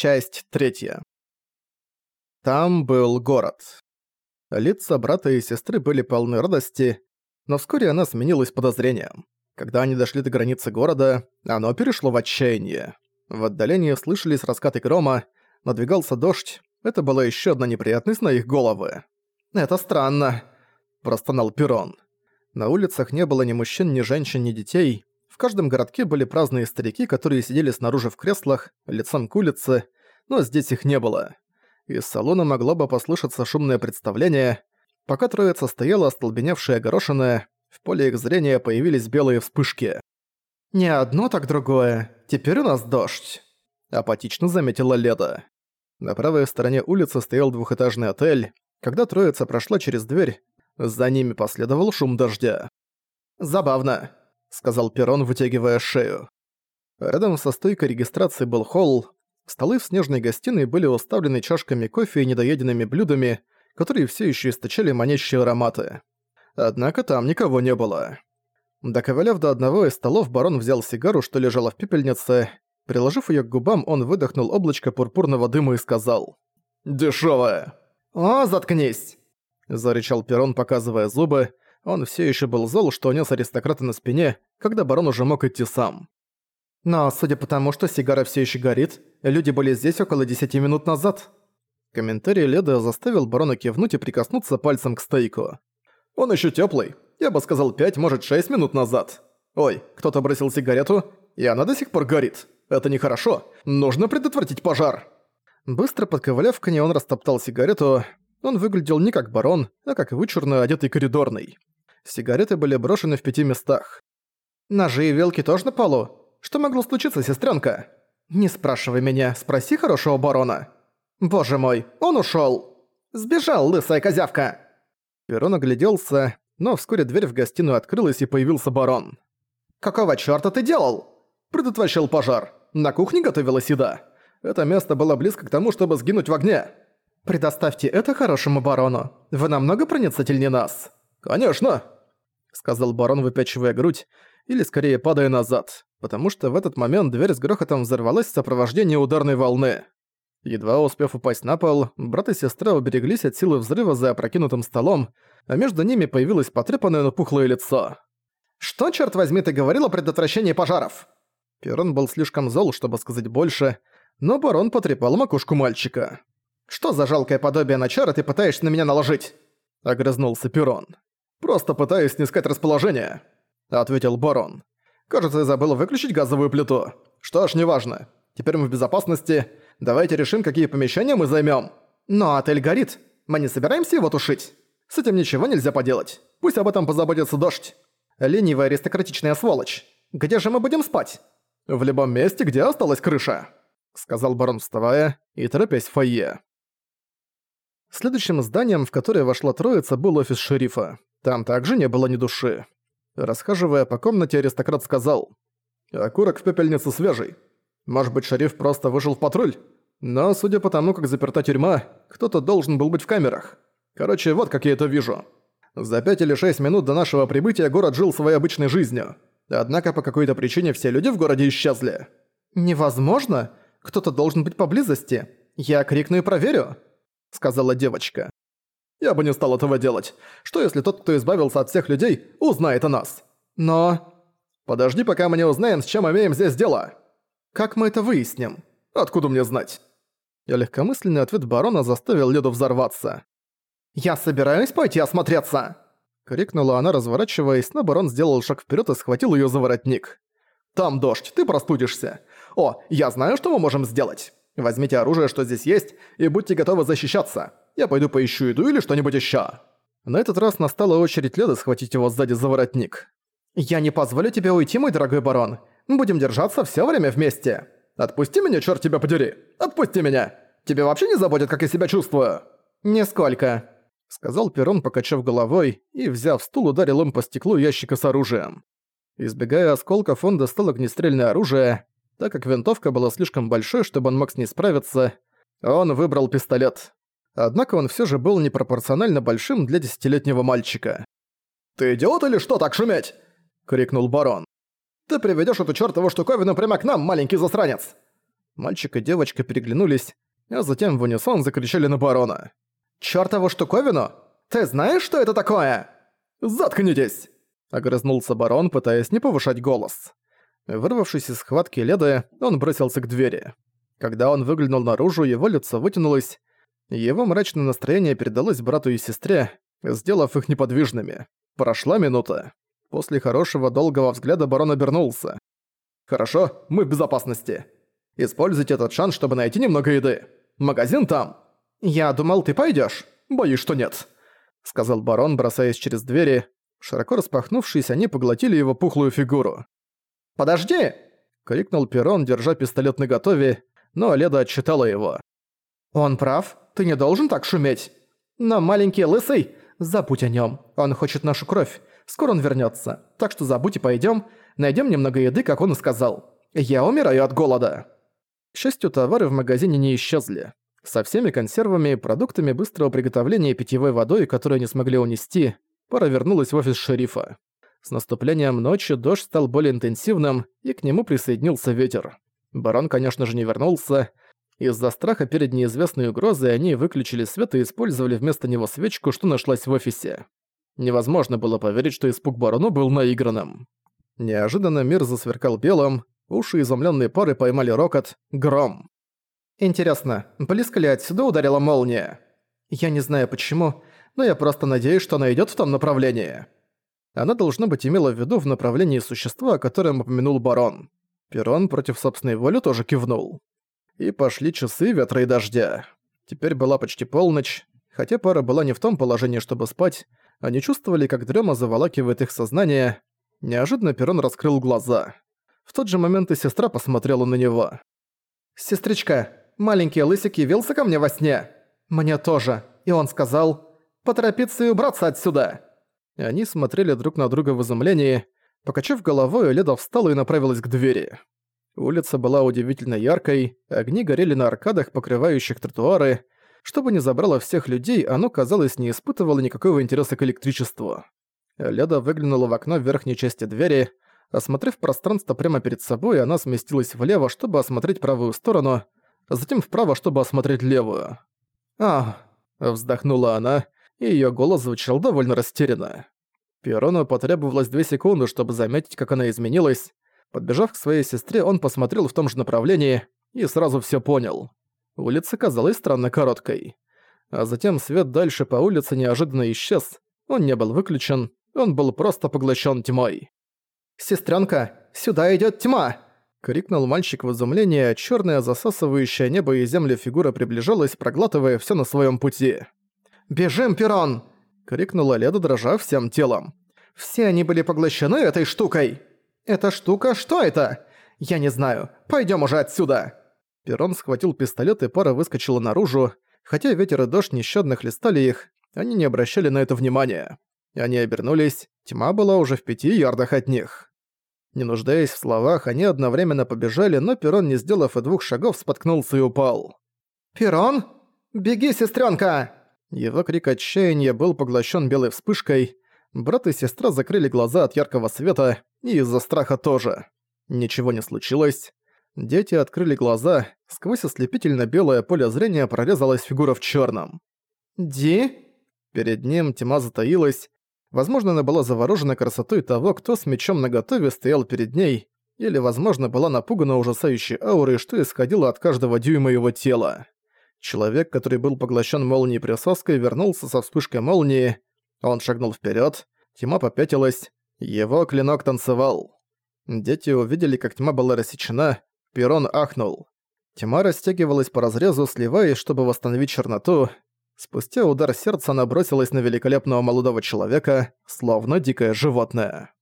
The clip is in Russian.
Часть третья. Там был город. Лица брата и сестры были полны радости, но вскоре она сменилась подозрением. Когда они дошли до границы города, оно перешло в отчаяние. В отдалении слышались раскаты грома, надвигался дождь, это была еще одна неприятность на их головы. «Это странно», – простонал Перрон. На улицах не было ни мужчин, ни женщин, ни детей, в каждом городке были праздные старики, которые сидели снаружи в креслах, лицом к улице, но здесь их не было. Из салона могло бы послышаться шумное представление. Пока троица стояла остолбеневшая горошиная, в поле их зрения появились белые вспышки. «Не одно, так другое. Теперь у нас дождь», — апатично заметила Леда. На правой стороне улицы стоял двухэтажный отель. Когда троица прошла через дверь, за ними последовал шум дождя. «Забавно», — сказал Перрон, вытягивая шею. Рядом со стойкой регистрации был холл. Столы в снежной гостиной были уставлены чашками кофе и недоеденными блюдами, которые все еще источали манящие ароматы. Однако там никого не было. Доковыляв до одного из столов, барон взял сигару, что лежала в пепельнице. Приложив ее к губам, он выдохнул облачко пурпурного дыма и сказал «Дешёвая!» «О, заткнись!» – зарычал Перрон, показывая зубы, он все еще был зол, что нес аристократа на спине, когда барон уже мог идти сам. Но судя по тому, что сигара все еще горит, люди были здесь около 10 минут назад. Комментарий Леда заставил барона кивнуть и прикоснуться пальцем к стейку. Он еще теплый. Я бы сказал 5, может 6 минут назад. Ой, кто-то бросил сигарету, и она до сих пор горит. Это нехорошо. Нужно предотвратить пожар. Быстро подковыляв к ней, он растоптал сигарету. Он выглядел не как барон, а как вычурно одетый коридорный. Сигареты были брошены в пяти местах. «Ножи и вилки тоже на полу? Что могло случиться, сестренка? «Не спрашивай меня, спроси хорошего барона». «Боже мой, он ушел! Сбежал, лысая козявка!» Перрон огляделся, но вскоре дверь в гостиную открылась и появился барон. «Какого чёрта ты делал?» «Предотвращал пожар. На кухне готовилась еда. Это место было близко к тому, чтобы сгинуть в огне». «Предоставьте это хорошему барону. Вы намного проницательнее нас». «Конечно!» Сказал барон, выпячивая грудь, или скорее падая назад, потому что в этот момент дверь с грохотом взорвалась в сопровождении ударной волны. Едва успев упасть на пол, брат и сестра убереглись от силы взрыва за опрокинутым столом, а между ними появилось потрепанное, но пухлое лицо. «Что, черт возьми, ты говорил о предотвращении пожаров?» Перрон был слишком зол, чтобы сказать больше, но барон потрепал макушку мальчика. «Что за жалкое подобие на чара ты пытаешься на меня наложить?» — огрызнулся Перрон. «Просто пытаюсь снискать расположение», — ответил барон. «Кажется, я забыл выключить газовую плиту. Что ж, неважно. Теперь мы в безопасности. Давайте решим, какие помещения мы займем. Но отель горит. Мы не собираемся его тушить. С этим ничего нельзя поделать. Пусть об этом позаботится дождь. Ленивая аристократичная сволочь. Где же мы будем спать? В любом месте, где осталась крыша», — сказал барон, вставая и торопясь в фойе. Следующим зданием, в которое вошла троица, был офис шерифа. Там также не было ни души. Расхаживая по комнате, аристократ сказал. «Окурок в пепельнице свежий. Может быть, шериф просто вышел в патруль? Но, судя по тому, как заперта тюрьма, кто-то должен был быть в камерах. Короче, вот как я это вижу. За пять или шесть минут до нашего прибытия город жил своей обычной жизнью. Однако по какой-то причине все люди в городе исчезли». «Невозможно? Кто-то должен быть поблизости. Я крикну и проверю», — сказала девочка. Я бы не стал этого делать. Что если тот, кто избавился от всех людей, узнает о нас? Но... Подожди, пока мы не узнаем, с чем имеем здесь дело. Как мы это выясним? Откуда мне знать? И легкомысленный ответ барона заставил Леду взорваться. «Я собираюсь пойти осмотреться!» Крикнула она, разворачиваясь, но барон сделал шаг вперед и схватил ее за воротник. «Там дождь, ты простудишься. О, я знаю, что мы можем сделать. Возьмите оружие, что здесь есть, и будьте готовы защищаться. Я пойду поищу еду или что-нибудь ещё». На этот раз настала очередь Леда схватить его сзади за воротник. «Я не позволю тебе уйти, мой дорогой барон. Будем держаться всё время вместе. Отпусти меня, чёрт тебя подери! Отпусти меня! Тебе вообще не заботит, как я себя чувствую?» «Нисколько», — сказал Перрон, покачав головой, и, взяв стул, ударил им по стеклу ящика с оружием. Избегая осколков, он достал огнестрельное оружие. Так как винтовка была слишком большой, чтобы он мог с ней справиться, он выбрал пистолет. Однако он все же был непропорционально большим для десятилетнего мальчика. «Ты идиот или что так шуметь?» — крикнул барон. «Ты приведешь эту чертову штуковину прямо к нам, маленький засранец!» Мальчик и девочка переглянулись, а затем в унисон закричали на барона. «Чёртову штуковину! Ты знаешь, что это такое?» «Заткнитесь!» — огрызнулся барон, пытаясь не повышать голос. Вырвавшись из схватки Леды, он бросился к двери. Когда он выглянул наружу, его лицо вытянулось, его мрачное настроение передалось брату и сестре, сделав их неподвижными. Прошла минута. После хорошего долгого взгляда барон обернулся. «Хорошо, мы в безопасности. Используйте этот шанс, чтобы найти немного еды. Магазин там». «Я думал, ты пойдёшь. Боюсь, что нет», — сказал барон, бросаясь через двери. Широко распахнувшись, они поглотили его пухлую фигуру. «Подожди!» — крикнул Перрон, держа пистолет наготове, но Леда отчитала его. «Он прав. Ты не должен так шуметь. Но маленький лысый, забудь о нём. Он хочет нашу кровь. Скоро он вернётся. Так что забудь и пойдём. Найдём немного еды, как он и сказал. Я умираю от голода». К счастью, товары в магазине не исчезли. Со всеми консервами, продуктами быстрого приготовления и питьевой водой, которые не смогли унести, пара вернулась в офис шерифа. С наступлением ночи дождь стал более интенсивным, и к нему присоединился ветер. Барон, конечно же, не вернулся. Из-за страха перед неизвестной угрозой они выключили свет и использовали вместо него свечку, что нашлась в офисе. Невозможно было поверить, что испуг барону был наигранным. Неожиданно мир засверкал белым, уши изумленной пары поймали рокот «Гром». «Интересно, близко ли отсюда ударила молния?» «Я не знаю почему, но я просто надеюсь, что она идёт в том направлении». Она, должно быть, имела в виду в направлении существа, о котором упомянул барон. Перрон против собственной воли тоже кивнул. И пошли часы ветра и дождя. Теперь была почти полночь. Хотя пара была не в том положении, чтобы спать, они чувствовали, как дрема заволакивает их сознание. Неожиданно Перрон раскрыл глаза. В тот же момент и сестра посмотрела на него. «Сестричка, маленький лысик явился ко мне во сне. Мне тоже. И он сказал, поторопиться и убраться отсюда». Они смотрели друг на друга в изумлении, Покачав головой, Леда встала и направилась к двери. Улица была удивительно яркой, огни горели на аркадах, покрывающих тротуары. Чтобы не забрало всех людей, оно, казалось, не испытывало никакого интереса к электричеству. Леда выглянула в окно в верхней части двери. Осмотрев пространство прямо перед собой, она сместилась влево, чтобы осмотреть правую сторону, а затем вправо, чтобы осмотреть левую. «А!» – вздохнула она, и её голос звучал довольно растерянно. Перрону потребовалось две секунды, чтобы заметить, как она изменилась. Подбежав к своей сестре, он посмотрел в том же направлении и сразу всё понял. Улица казалась странно короткой. А затем свет дальше по улице неожиданно исчез. Он не был выключен, он был просто поглощен тьмой. «Сестрёнка, сюда идёт тьма!» — крикнул мальчик в изумлении, а чёрная засасывающая небо и землю фигура приближалась, проглатывая всё на своём пути. «Бежим, Перрон!» крикнула Леда, дрожа всем телом. «Все они были поглощены этой штукой!» «Эта штука? Что это?» «Я не знаю. Пойдём уже отсюда!» Перрон схватил пистолет, и пара выскочила наружу. Хотя ветер и дождь нещадно хлестали их, они не обращали на это внимания. Они обернулись, тьма была уже в пяти ярдах от них. Не нуждаясь в словах, они одновременно побежали, но Перрон, не сделав и двух шагов, споткнулся и упал. «Перрон? Беги, сестрёнка!» Его крик отчаяния был поглощен белой вспышкой. Брат и сестра закрыли глаза от яркого света, и из-за страха тоже. Ничего не случилось. Дети открыли глаза, сквозь ослепительно белое поле зрения прорезалась фигура в черном. «Ди?» Перед ним тьма затаилась. Возможно, она была заворожена красотой того, кто с мечом наготове стоял перед ней, или, возможно, была напугана ужасающей аурой, что исходило от каждого дюйма его тела. Человек, который был поглощен молнией присоской, вернулся со вспышкой молнии. Он шагнул вперед, тьма попятилась, его клинок танцевал. Дети увидели, как тьма была рассечена, Перрон ахнул. Тьма растягивалась по разрезу, сливаясь, чтобы восстановить черноту. Спустя удар сердца она бросилась на великолепного молодого человека, словно дикое животное.